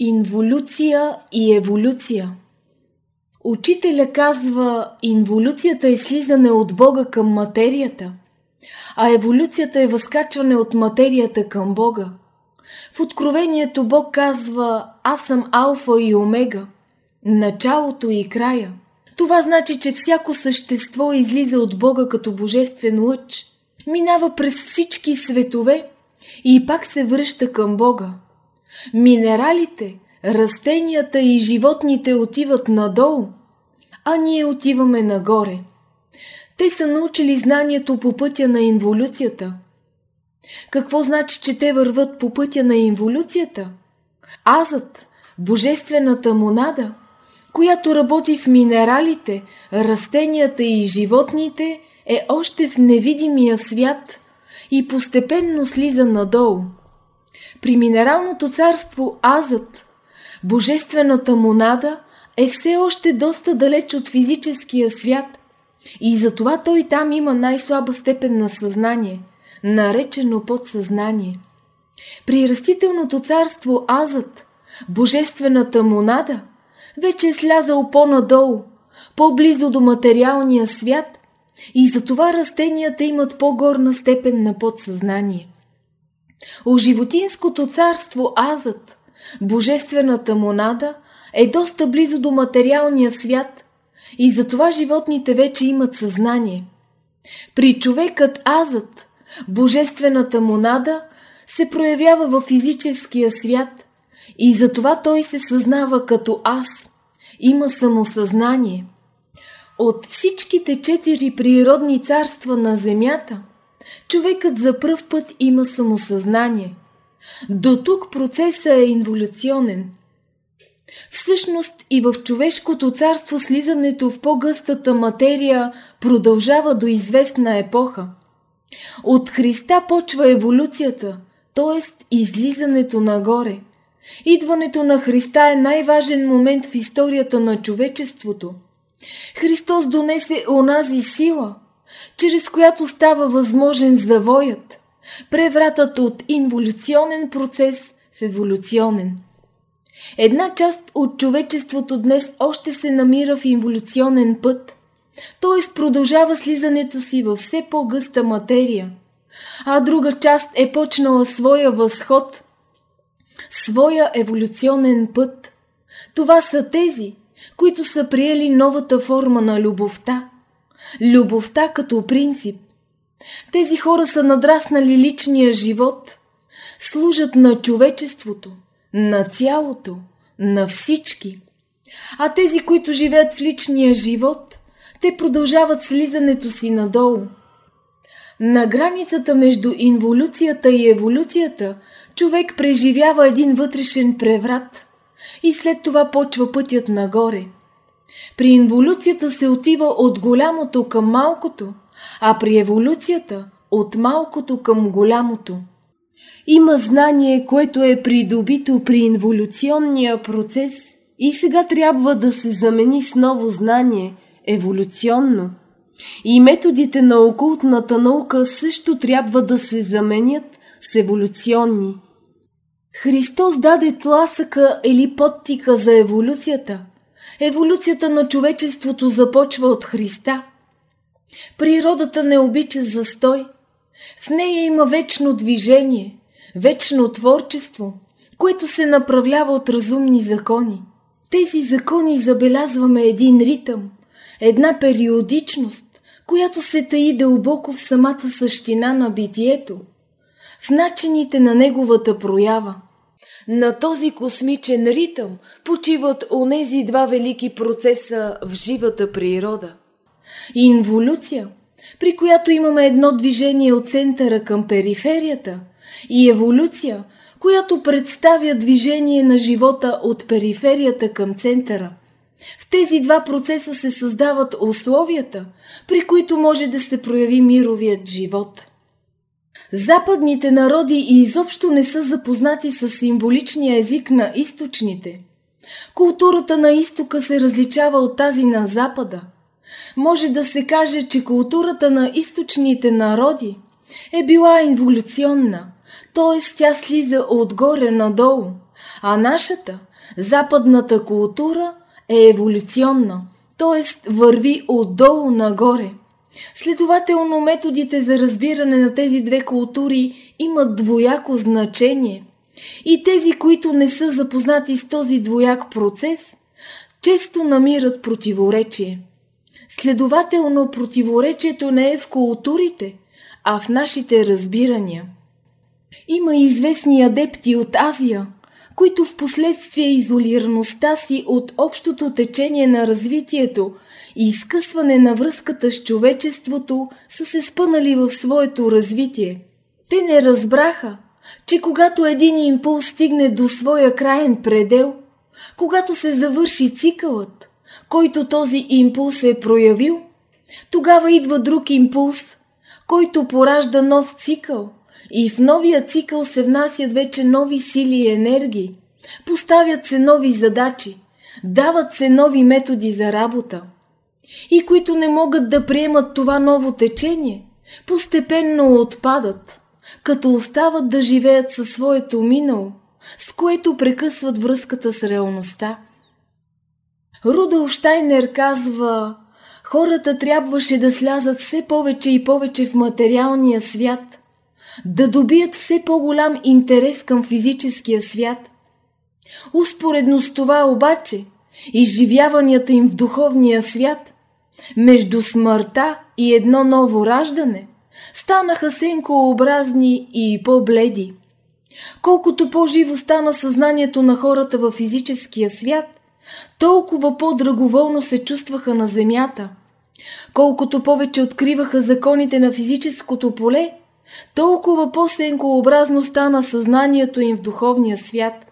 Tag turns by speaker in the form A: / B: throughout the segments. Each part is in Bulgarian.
A: Инволюция и еволюция Учителя казва, инволюцията е слизане от Бога към материята, а еволюцията е възкачване от материята към Бога. В Откровението Бог казва, аз съм алфа и омега, началото и края. Това значи, че всяко същество излиза от Бога като божествен лъч, минава през всички светове и пак се връща към Бога. Минералите, растенията и животните отиват надолу, а ние отиваме нагоре. Те са научили знанието по пътя на инволюцията. Какво значи, че те върват по пътя на инволюцията? Азът, божествената монада, която работи в минералите, растенията и животните, е още в невидимия свят и постепенно слиза надолу – при минералното царство Азът, божествената монада, е все още доста далеч от физическия свят и затова той там има най-слаба степен на съзнание, наречено подсъзнание. При растителното царство Азът, божествената монада, вече е слязал по-надолу, по-близо до материалния свят и затова растенията имат по-горна степен на подсъзнание – у животинското царство Азът, божествената монада, е доста близо до материалния свят и затова животните вече имат съзнание. При човекът Азът, божествената монада, се проявява в физическия свят и затова той се съзнава като аз, има самосъзнание. От всичките четири природни царства на Земята – човекът за пръв път има самосъзнание. До тук процесът е инволюционен. Всъщност и в човешкото царство слизането в по-гъстата материя продължава до известна епоха. От Христа почва еволюцията, т.е. излизането нагоре. Идването на Христа е най-важен момент в историята на човечеството. Христос донесе онази сила – чрез която става възможен завоят, превратът от инволюционен процес в еволюционен. Една част от човечеството днес още се намира в инволюционен път, т.е. продължава слизането си във все по-гъста материя, а друга част е почнала своя възход, своя еволюционен път. Това са тези, които са приели новата форма на любовта – любовта като принцип. Тези хора са надраснали личния живот, служат на човечеството, на цялото, на всички. А тези, които живеят в личния живот, те продължават слизането си надолу. На границата между инволюцията и еволюцията човек преживява един вътрешен преврат и след това почва пътят нагоре – при инволюцията се отива от голямото към малкото, а при еволюцията от малкото към голямото. Има знание, което е придобито при инволюционния процес и сега трябва да се замени с ново знание, еволюционно. И методите на окултната наука също трябва да се заменят с еволюционни. Христос даде тласъка или подтика за еволюцията – Еволюцията на човечеството започва от Христа. Природата не обича застой. В нея има вечно движение, вечно творчество, което се направлява от разумни закони. Тези закони забелязваме един ритъм, една периодичност, която се таи дълбоко в самата същина на битието, в начините на неговата проява – на този космичен ритъм почиват онези два велики процеса в живата природа. Инволюция, при която имаме едно движение от центъра към периферията, и еволюция, която представя движение на живота от периферията към центъра. В тези два процеса се създават условията, при които може да се прояви мировият живот – Западните народи и изобщо не са запознати с символичния език на източните. Културата на изтока се различава от тази на запада. Може да се каже, че културата на източните народи е била инволюционна, т.е. тя слиза отгоре надолу, а нашата, западната култура, е еволюционна, т.е. върви отдолу нагоре. Следователно, методите за разбиране на тези две култури имат двояко значение. И тези, които не са запознати с този двояк процес, често намират противоречие. Следователно, противоречието не е в културите, а в нашите разбирания. Има известни адепти от Азия, които в последствие изолираността си от общото течение на развитието и изкъсване на връзката с човечеството са се спънали в своето развитие. Те не разбраха, че когато един импулс стигне до своя краен предел, когато се завърши цикълът, който този импулс е проявил, тогава идва друг импулс, който поражда нов цикъл и в новия цикъл се внасят вече нови сили и енергии, поставят се нови задачи, дават се нови методи за работа. И които не могат да приемат това ново течение, постепенно отпадат, като остават да живеят със своето минало, с което прекъсват връзката с реалността. Рудолф Штайнер казва, хората трябваше да слязат все повече и повече в материалния свят, да добият все по-голям интерес към физическия свят. Успоредно с това обаче, изживяванията им в духовния свят, между смъртта и едно ново раждане, станаха сенкообразни и по-бледи. Колкото по-живо стана съзнанието на хората във физическия свят, толкова по-драговолно се чувстваха на земята. Колкото повече откриваха законите на физическото поле, толкова по-сенкообразно стана съзнанието им в духовния свят.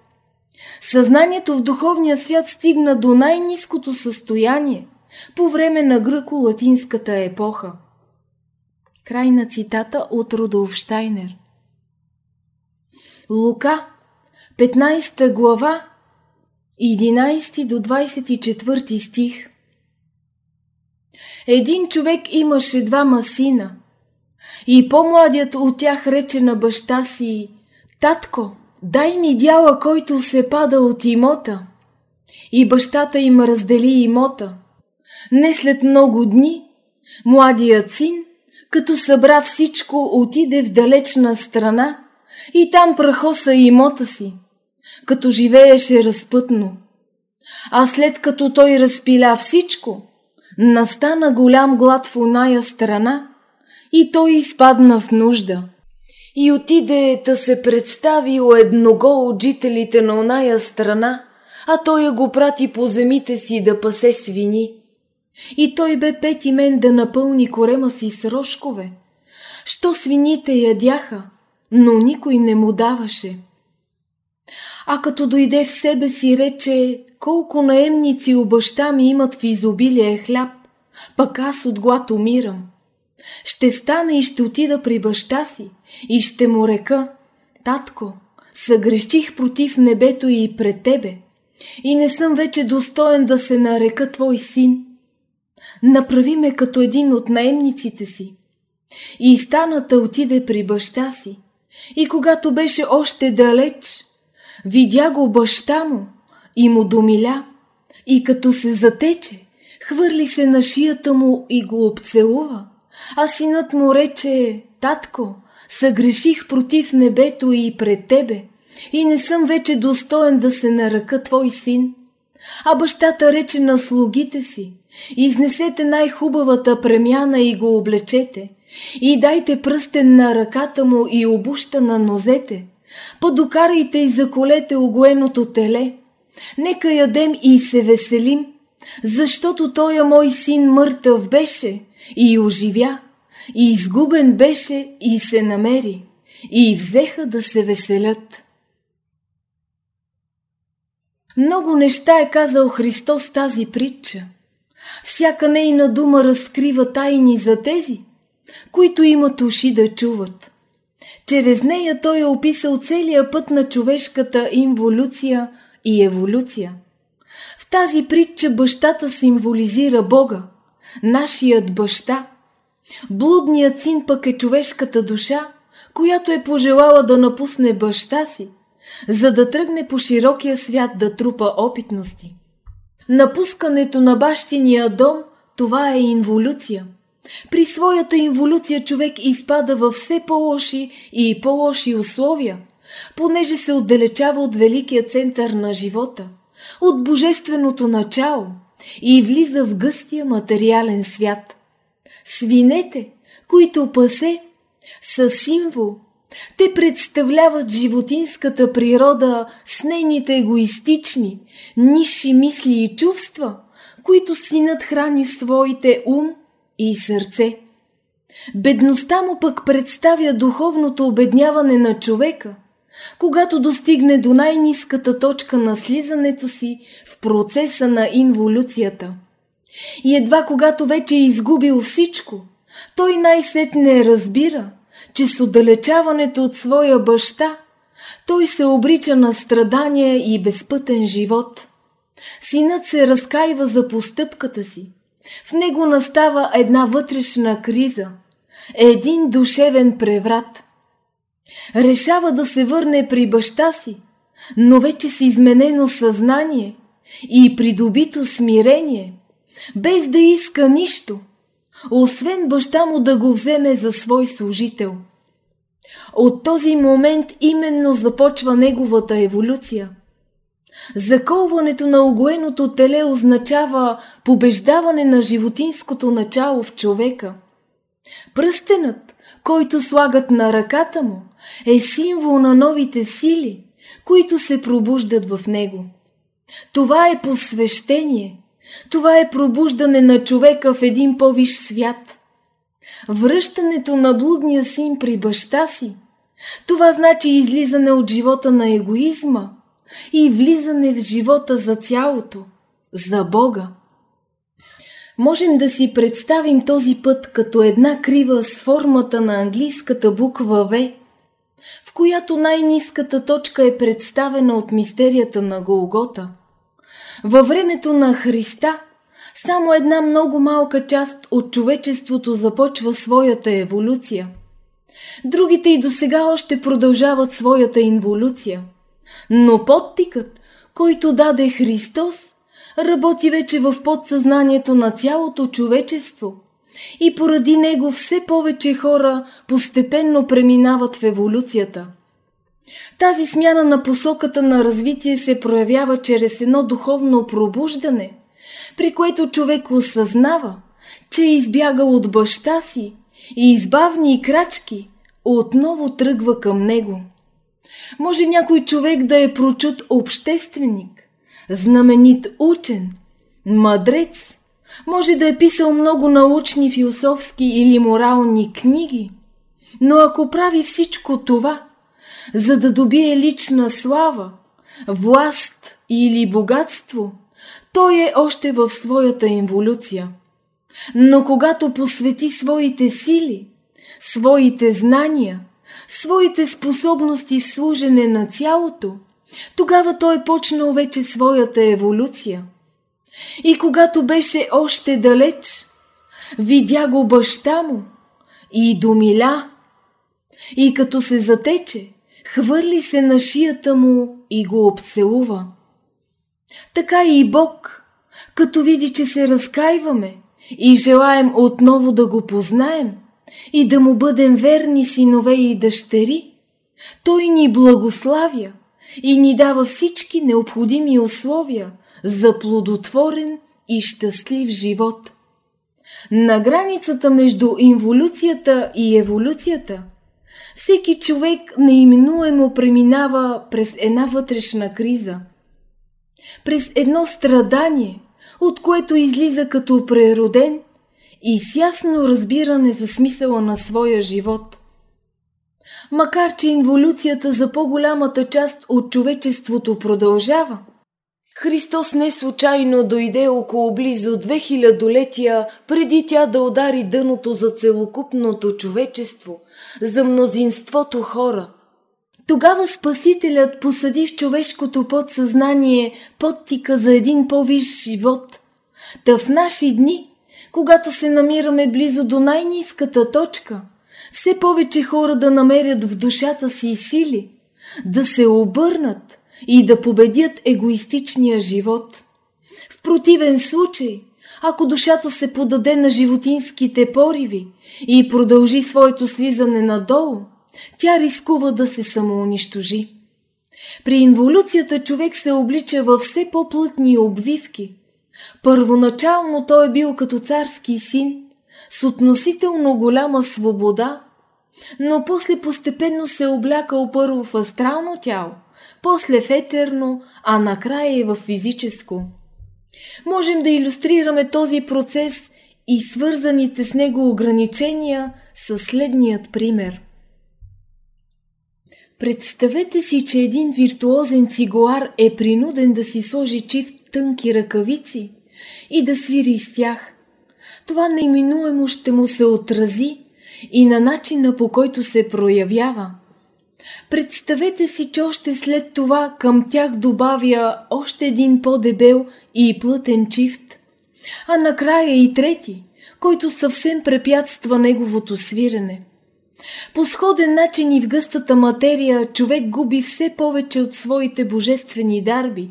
A: Съзнанието в духовния свят стигна до най-низкото състояние по време на гръко-латинската епоха. Край на цитата от Рудолф Штайнер. Лука, 15 глава, 11 до 24 стих. Един човек имаше двама сина и по-младият от тях рече на баща си «Татко, дай ми дяла, който се пада от имота». И бащата им раздели имота. Не след много дни, младият син, като събра всичко, отиде в далечна страна и там прахоса имота си, като живееше разпътно. А след като той разпиля всичко, настана голям глад в оная страна и той изпадна в нужда. И отиде да се представи у едного от жителите на оная страна, а той я го прати по земите си да пасе свини. И той бе пети мен да напълни корема си с рожкове. Що свините ядяха, но никой не му даваше. А като дойде в себе си, рече, колко наемници у баща ми имат в изобилие хляб, пък аз от глад умирам. Ще стана и ще отида при баща си и ще му река, татко, съгреших против небето и пред тебе и не съм вече достоен да се нарека твой син. Направи ме като един от наемниците си. И станата отиде при баща си. И когато беше още далеч, видя го баща му и му домиля. И като се затече, хвърли се на шията му и го обцелува. А синът му рече, татко, съгреших против небето и пред тебе и не съм вече достоен да се наръка твой син. А бащата рече на слугите си, изнесете най-хубавата премяна и го облечете, и дайте пръстен на ръката му и обуща на нозете, подокарайте и заколете огоеното теле, нека ядем и се веселим, защото тоя мой син мъртъв беше и оживя, и изгубен беше и се намери, и взеха да се веселят. Много неща е казал Христос тази притча. Всяка нейна дума разкрива тайни за тези, които имат уши да чуват. Чрез нея той е описал целия път на човешката инволюция и еволюция. В тази притча бащата символизира Бога, нашият баща. Блудният син пък е човешката душа, която е пожелала да напусне баща си, за да тръгне по широкия свят да трупа опитности. Напускането на бащиния дом – това е инволюция. При своята инволюция човек изпада във все по-лоши и по-лоши условия, понеже се отдалечава от великия център на живота, от божественото начало и влиза в гъстия материален свят. Свинете, които пасе, са символ. Те представляват животинската природа с нейните егоистични, нисши мисли и чувства, които синът храни в своите ум и сърце. Бедността му пък представя духовното обедняване на човека, когато достигне до най-низката точка на слизането си в процеса на инволюцията. И едва когато вече е изгубил всичко, той най-сетне разбира, че с отдалечаването от своя баща, той се обрича на страдания и безпътен живот. Синът се разкаива за постъпката си. В него настава една вътрешна криза, един душевен преврат. Решава да се върне при баща си, но вече с изменено съзнание и придобито смирение, без да иска нищо, освен баща му да го вземе за свой служител. От този момент именно започва неговата еволюция – Заколването на огоеното теле означава побеждаване на животинското начало в човека. Пръстенът, който слагат на ръката му, е символ на новите сили, които се пробуждат в него. Това е посвещение, това е пробуждане на човека в един по-виш свят. Връщането на блудния син при баща си, това значи излизане от живота на егоизма – и влизане в живота за цялото, за Бога. Можем да си представим този път като една крива с формата на английската буква В, в която най-низката точка е представена от мистерията на Голгота. Във времето на Христа само една много малка част от човечеството започва своята еволюция. Другите и до сега още продължават своята инволюция – но подтикът, който даде Христос, работи вече в подсъзнанието на цялото човечество и поради него все повече хора постепенно преминават в еволюцията. Тази смяна на посоката на развитие се проявява чрез едно духовно пробуждане, при което човек осъзнава, че е избягал от баща си и избавни крачки отново тръгва към него. Може някой човек да е прочут общественик, знаменит учен, мъдрец, може да е писал много научни, философски или морални книги, но ако прави всичко това, за да добие лична слава, власт или богатство, той е още в своята инволюция. Но когато посвети своите сили, своите знания – своите способности в служене на цялото, тогава той почнал вече своята еволюция. И когато беше още далеч, видя го баща му и домиля. И като се затече, хвърли се на шията му и го обцелува. Така и Бог, като види, че се разкаиваме и желаем отново да го познаем – и да му бъдем верни синове и дъщери, той ни благославя и ни дава всички необходими условия за плодотворен и щастлив живот. На границата между инволюцията и еволюцията всеки човек неименуемо преминава през една вътрешна криза, през едно страдание, от което излиза като прероден и с ясно разбиране за смисъла на своя живот. Макар, че инволюцията за по-голямата част от човечеството продължава, Христос не случайно дойде около близо 2000 летия преди тя да удари дъното за целокупното човечество, за мнозинството хора. Тогава Спасителят посади в човешкото подсъзнание подтика за един по-висш живот. Та в наши дни когато се намираме близо до най-низката точка, все повече хора да намерят в душата си сили, да се обърнат и да победят егоистичния живот. В противен случай, ако душата се подаде на животинските пориви и продължи своето слизане надолу, тя рискува да се самоунищожи. При инволюцията човек се облича във все по-плътни обвивки. Първоначално той е бил като царски син, с относително голяма свобода, но после постепенно се облякал първо в астрално тяло, после в етерно, а накрая и в физическо. Можем да иллюстрираме този процес и свързаните с него ограничения със следният пример. Представете си, че един виртуозен цигуар е принуден да си сложи чифт тънки ръкавици и да свири с тях. Това неминуемо ще му се отрази и на начина по който се проявява. Представете си, че още след това към тях добавя още един по-дебел и плътен чифт, а накрая и трети, който съвсем препятства неговото свирене. По сходен начин и в гъстата материя човек губи все повече от своите божествени дарби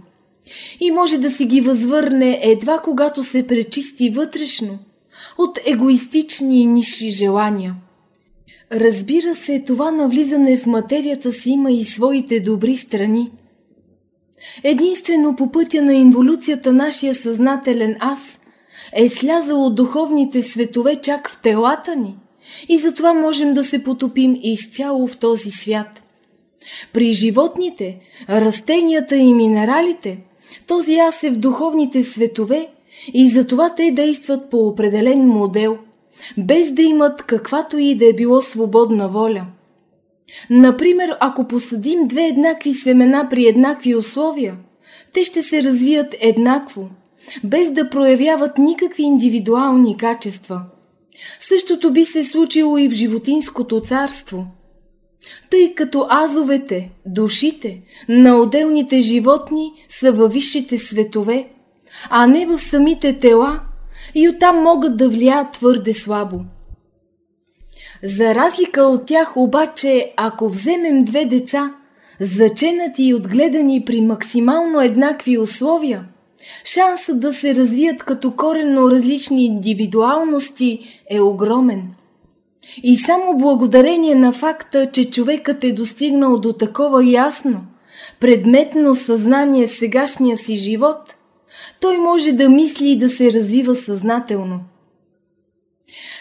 A: и може да си ги възвърне едва когато се пречисти вътрешно от егоистични и ниши желания. Разбира се, това навлизане в материята си има и своите добри страни. Единствено по пътя на инволюцията нашия съзнателен аз е слязал от духовните светове чак в телата ни – и затова можем да се потопим изцяло в този свят. При животните, растенията и минералите, този аз е в духовните светове и затова те действат по определен модел, без да имат каквато и да е било свободна воля. Например, ако посадим две еднакви семена при еднакви условия, те ще се развият еднакво, без да проявяват никакви индивидуални качества – Същото би се случило и в животинското царство. Тъй като азовете, душите на отделните животни са във висшите светове, а не в самите тела, и оттам могат да влияят твърде слабо. За разлика от тях обаче, ако вземем две деца, заченати и отгледани при максимално еднакви условия – шансът да се развият като коренно различни индивидуалности е огромен. И само благодарение на факта, че човекът е достигнал до такова ясно, предметно съзнание в сегашния си живот, той може да мисли и да се развива съзнателно.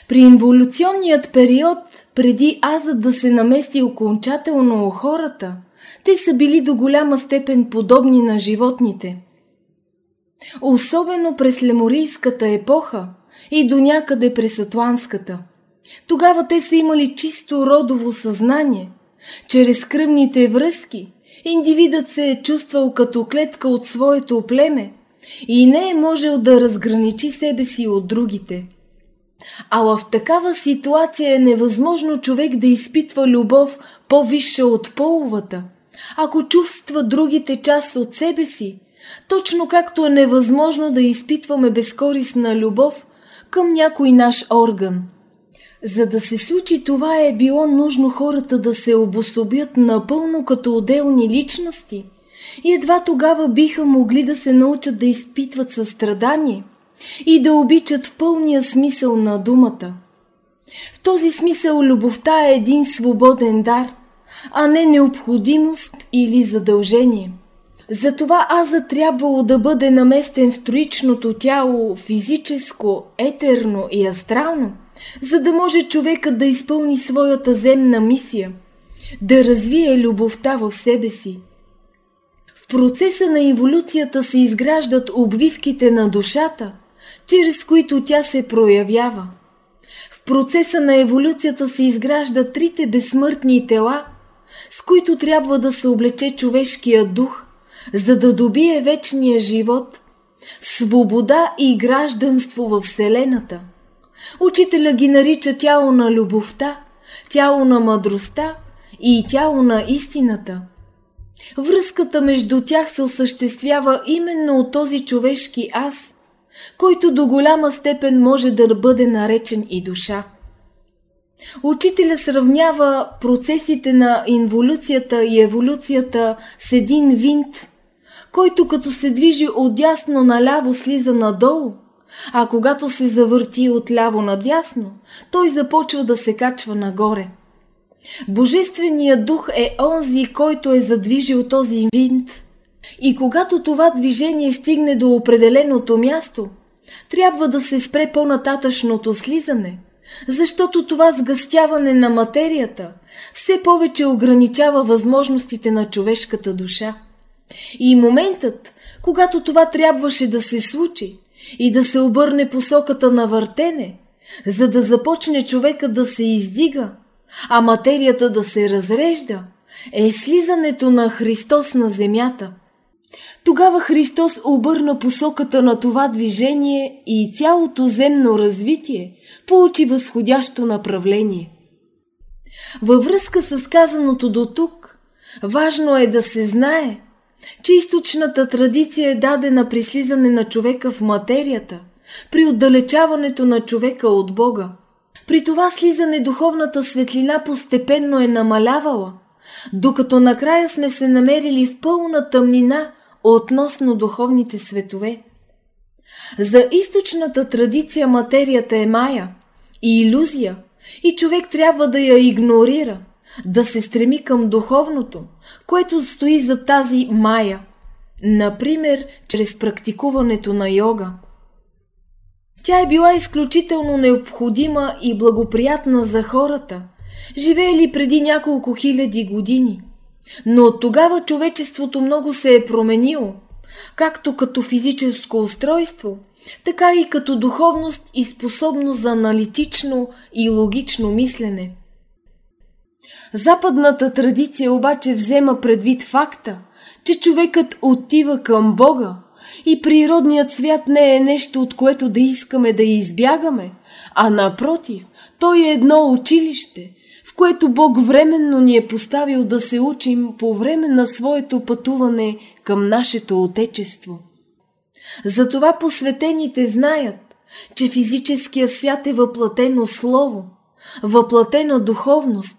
A: При инволюционният период, преди азът да се намести окончателно у хората, те са били до голяма степен подобни на животните – Особено през леморийската епоха и до някъде през атланската. Тогава те са имали чисто родово съзнание. Чрез кръвните връзки индивидът се е чувствал като клетка от своето племе и не е можел да разграничи себе си от другите. А в такава ситуация е невъзможно човек да изпитва любов по-висша от половата, ако чувства другите част от себе си точно както е невъзможно да изпитваме безкорисна любов към някой наш орган. За да се случи това е било нужно хората да се обособят напълно като отделни личности и едва тогава биха могли да се научат да изпитват състрадание и да обичат в пълния смисъл на думата. В този смисъл любовта е един свободен дар, а не необходимост или задължение – затова аза трябвало да бъде наместен в троичното тяло, физическо, етерно и астрално, за да може човекът да изпълни своята земна мисия, да развие любовта в себе си. В процеса на еволюцията се изграждат обвивките на душата, чрез които тя се проявява. В процеса на еволюцията се изграждат трите безсмъртни тела, с които трябва да се облече човешкия дух – за да добие вечния живот, свобода и гражданство във Вселената. Учителя ги нарича тяло на любовта, тяло на мъдростта и тяло на истината. Връзката между тях се осъществява именно от този човешки аз, който до голяма степен може да бъде наречен и душа. Учителя сравнява процесите на инволюцията и еволюцията с един винт, който като се движи отдясно наляво слиза надолу, а когато се завърти отляво надясно, той започва да се качва нагоре. Божественият дух е онзи, който е задвижил този винт. И когато това движение стигне до определеното място, трябва да се спре по-нататъчното слизане, защото това сгъстяване на материята все повече ограничава възможностите на човешката душа. И моментът, когато това трябваше да се случи и да се обърне посоката на въртене, за да започне човека да се издига, а материята да се разрежда, е слизането на Христос на земята. Тогава Христос обърна посоката на това движение и цялото земно развитие получи възходящо направление. Във връзка с казаното до тук, важно е да се знае, че източната традиция е дадена при слизане на човека в материята, при отдалечаването на човека от Бога. При това слизане духовната светлина постепенно е намалявала, докато накрая сме се намерили в пълна тъмнина относно духовните светове. За източната традиция материята е мая и иллюзия и човек трябва да я игнорира, да се стреми към духовното, което стои за тази мая, например чрез практикуването на йога. Тя е била изключително необходима и благоприятна за хората, живеели преди няколко хиляди години. Но от тогава човечеството много се е променило, както като физическо устройство, така и като духовност и способност за аналитично и логично мислене. Западната традиция обаче взема предвид факта, че човекът отива към Бога и природният свят не е нещо, от което да искаме да избягаме, а напротив, той е едно училище, в което Бог временно ни е поставил да се учим по време на своето пътуване към нашето Отечество. Затова посветените знаят, че физическия свят е въплатено слово, въплатена духовност.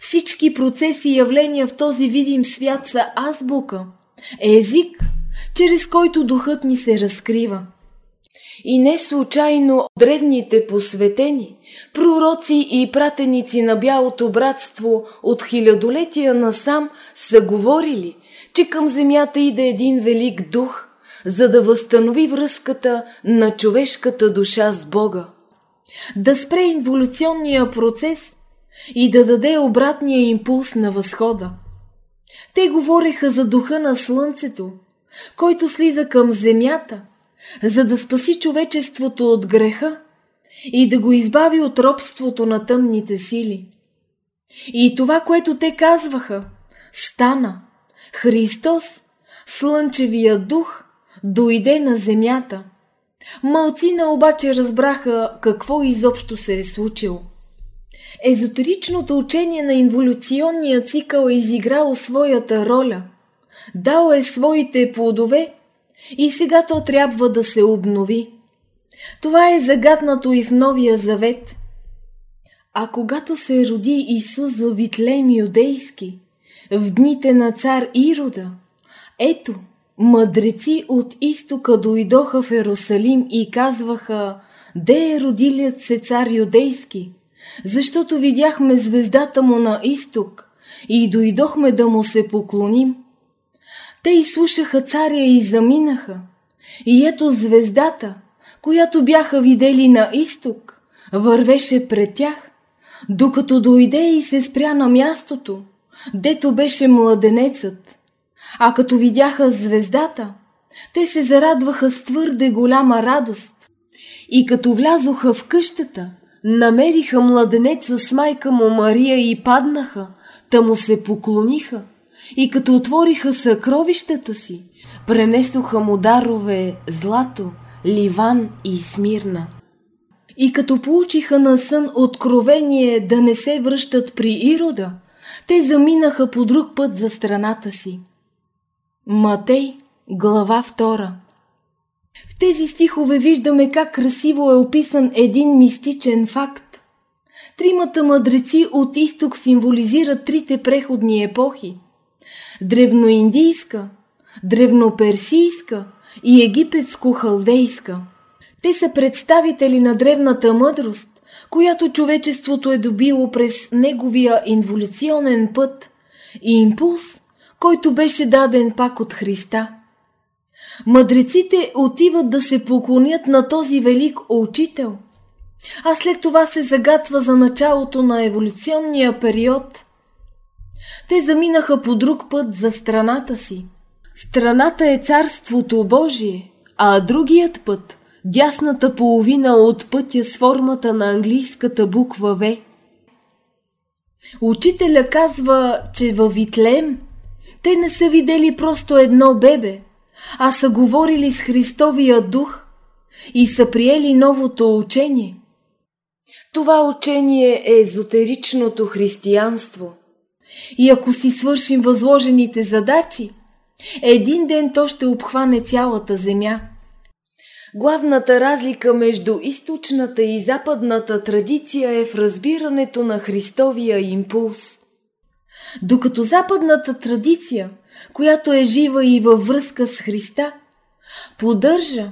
A: Всички процеси и явления в този видим свят са азбука, език, чрез който духът ни се разкрива. И не случайно древните посветени, пророци и пратеници на бялото братство от хилядолетия насам са говорили, че към земята иде един велик дух, за да възстанови връзката на човешката душа с Бога. Да спре инволюционния процес и да даде обратния импулс на възхода. Те говореха за духа на слънцето, който слиза към земята, за да спаси човечеството от греха и да го избави от робството на тъмните сили. И това, което те казваха, стана. Христос, слънчевия дух, дойде на земята. Малцина обаче разбраха какво изобщо се е случило. Езотеричното учение на инволюционния цикъл е изиграло своята роля, дало е своите плодове и сега то трябва да се обнови. Това е загаднато и в Новия Завет. А когато се роди Исус в Витлем юдейски, в дните на цар Ирода, ето, мъдреци от изтока дойдоха в Ерусалим и казваха, де е родилият се цар юдейски? Защото видяхме звездата му на изток и дойдохме да му се поклоним. Те изслушаха царя и заминаха. И ето звездата, която бяха видели на изток, вървеше пред тях, докато дойде и се спря на мястото, дето беше младенецът. А като видяха звездата, те се зарадваха с твърде голяма радост. И като влязоха в къщата, намериха младенеца с майка му Мария и паднаха, та му се поклониха. И като отвориха съкровищата си, пренесоха му дарове злато, ливан и смирна. И като получиха на сън откровение да не се връщат при Ирода, те заминаха по друг път за страната си. Матей, глава 2 В тези стихове виждаме как красиво е описан един мистичен факт. Тримата мъдреци от изток символизират трите преходни епохи – древноиндийска, древноперсийска и египетско-халдейска. Те са представители на древната мъдрост, която човечеството е добило през неговия инволюционен път и импулс, който беше даден пак от Христа. Мъдреците отиват да се поклонят на този велик учител, а след това се загатва за началото на еволюционния период. Те заминаха по друг път за страната си. Страната е Царството Божие, а другият път дясната половина от пътя с формата на английската буква В. Учителя казва, че във Витлеем те не са видели просто едно бебе, а са говорили с Христовия дух и са приели новото учение. Това учение е езотеричното християнство. И ако си свършим възложените задачи, един ден то ще обхване цялата земя – Главната разлика между източната и западната традиция е в разбирането на Христовия импулс. Докато западната традиция, която е жива и във връзка с Христа, поддържа,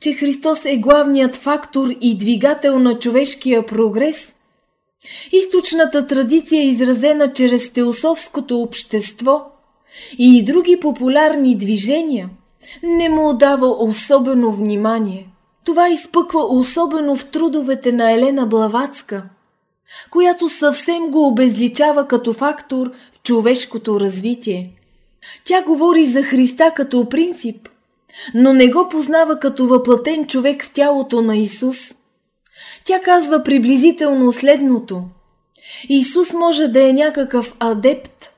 A: че Христос е главният фактор и двигател на човешкия прогрес, източната традиция е изразена чрез теософското общество и други популярни движения – не му отдава особено внимание. Това изпъква особено в трудовете на Елена Блаватска, която съвсем го обезличава като фактор в човешкото развитие. Тя говори за Христа като принцип, но не го познава като въплатен човек в тялото на Исус. Тя казва приблизително следното. Исус може да е някакъв адепт,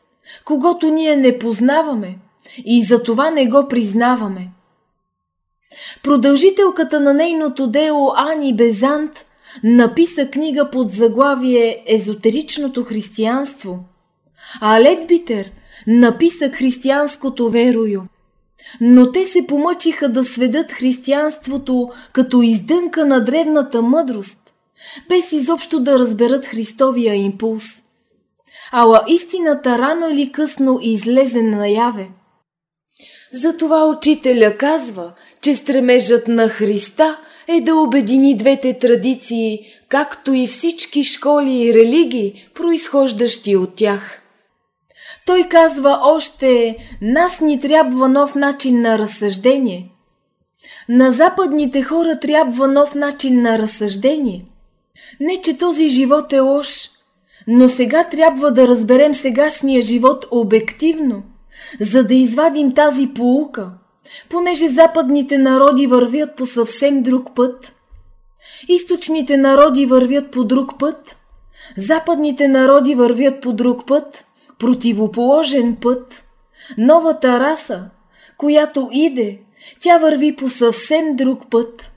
A: когато ние не познаваме – и за това не го признаваме. Продължителката на нейното дело Ани Безант написа книга под заглавие Езотеричното християнство, а Ледбитер написа християнското верою. Но те се помъчиха да сведат християнството като издънка на древната мъдрост, без изобщо да разберат Христовия импулс. Ала истината рано или късно излезе наяве – затова учителя казва, че стремежът на Христа е да обедини двете традиции, както и всички школи и религии, произхождащи от тях. Той казва още, нас ни трябва нов начин на разсъждение. На западните хора трябва нов начин на разсъждение. Не, че този живот е лош, но сега трябва да разберем сегашния живот обективно – за да извадим тази полука, понеже западните народи вървят по съвсем друг път. Източните народи вървят по друг път, западните народи вървят по друг път, противоположен път. Новата раса, която иде, тя върви по съвсем друг път.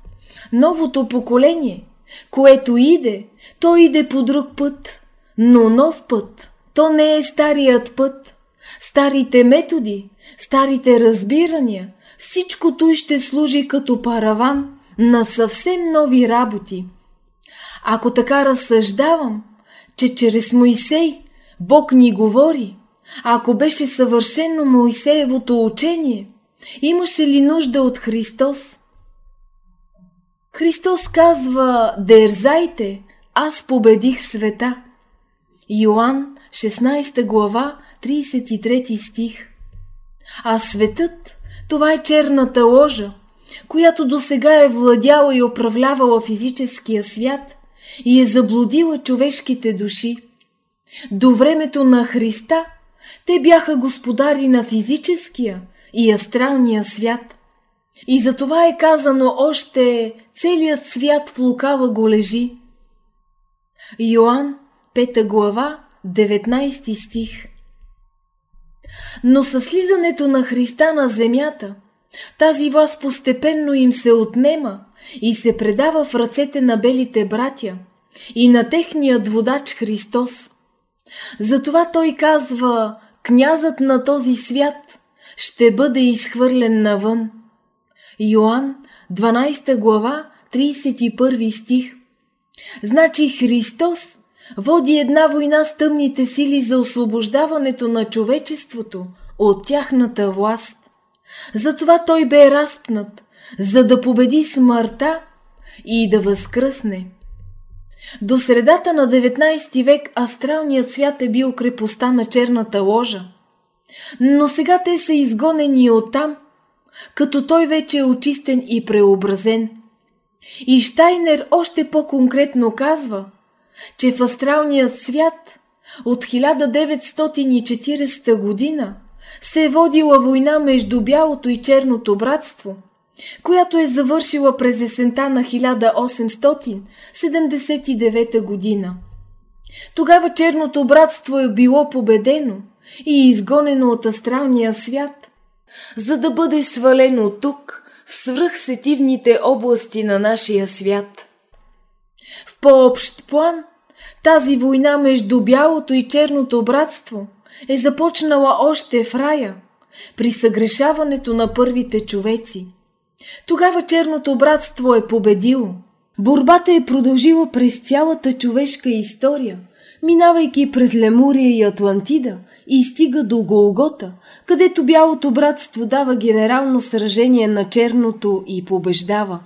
A: Новото поколение, което иде, то иде по друг път, но нов път, то не е старият път – старите методи, старите разбирания, всичкото ще служи като параван на съвсем нови работи. Ако така разсъждавам, че чрез Моисей Бог ни говори, а ако беше съвършено Моисеевото учение, имаше ли нужда от Христос? Христос казва, дерзайте, аз победих света. Йоанн 16 глава 33 стих. А светът, това е черната ложа, която до сега е владяла и управлявала физическия свят и е заблудила човешките души. До времето на Христа те бяха господари на физическия и астралния свят. И за това е казано още целият свят в лукава го лежи. Йоанн, 5 глава, 19 стих но със слизането на Христа на земята, тази власт постепенно им се отнема и се предава в ръцете на белите братя и на техният водач Христос. Затова той казва, князът на този свят ще бъде изхвърлен навън. Йоанн, 12 глава, 31 стих. Значи Христос води една война с тъмните сили за освобождаването на човечеството от тяхната власт. Затова той бе разпнат, за да победи смъртта и да възкръсне. До средата на 19 век астралният свят е бил крепостта на черната ложа. Но сега те са изгонени оттам, като той вече е очистен и преобразен. И Штайнер още по-конкретно казва, че в астралният свят от 1940 година се е водила война между бялото и черното братство – която е завършила през есента на 1879 година. Тогава черното братство е било победено и изгонено от астралния свят, за да бъде свалено тук, в свръхсетивните области на нашия свят. В по-общ план, тази война между бялото и черното братство е започнала още в рая, при съгрешаването на първите човеци – тогава черното братство е победило. Борбата е продължила през цялата човешка история, минавайки през Лемурия и Атлантида и стига до Голгота, където бялото братство дава генерално сражение на черното и побеждава.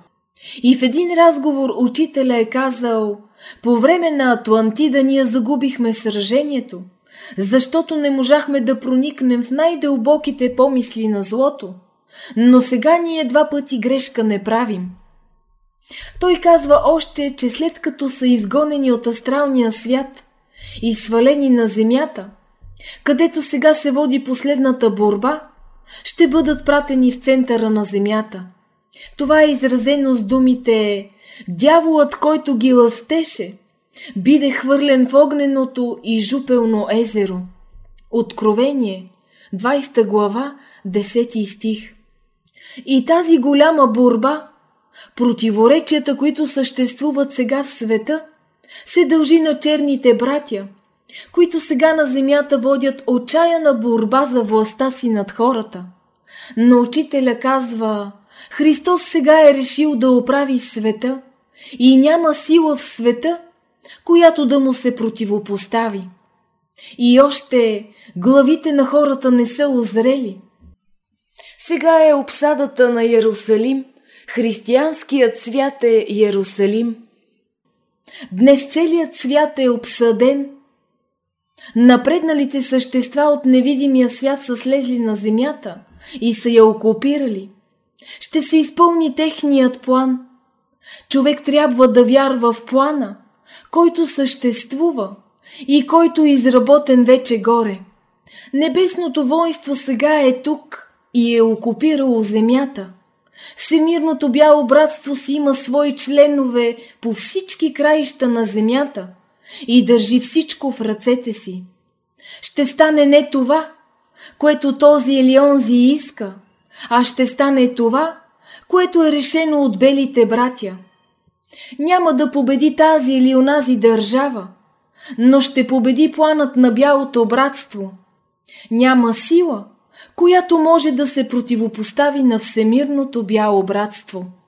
A: И в един разговор учителя е казал «По време на Атлантида ние загубихме сражението, защото не можахме да проникнем в най-дълбоките помисли на злото – но сега ние два пъти грешка не правим. Той казва още, че след като са изгонени от астралния свят и свалени на земята, където сега се води последната борба, ще бъдат пратени в центъра на земята. Това е изразено с думите «Дяволът, който ги ластеше, биде хвърлен в огненото и жупелно езеро». Откровение, 20 глава, 10 стих. И тази голяма борба, противоречията, които съществуват сега в света, се дължи на черните братя, които сега на земята водят отчаяна борба за властта си над хората. Но учителя казва, Христос сега е решил да оправи света и няма сила в света, която да му се противопостави. И още главите на хората не са озрели – сега е обсадата на Ярусалим, християнският свят е Ярусалим. Днес целият свят е обсаден. Напредналите същества от невидимия свят са слезли на земята и са я окупирали. Ще се изпълни техният план. Човек трябва да вярва в плана, който съществува и който е изработен вече горе. Небесното воинство сега е тук – и е окупирало земята. Всемирното бяло братство си има свои членове по всички краища на земята и държи всичко в ръцете си. Ще стане не това, което този или онзи иска, а ще стане това, което е решено от белите братя. Няма да победи тази или онази държава, но ще победи планът на бялото братство. Няма сила – която може да се противопостави на всемирното бяло братство –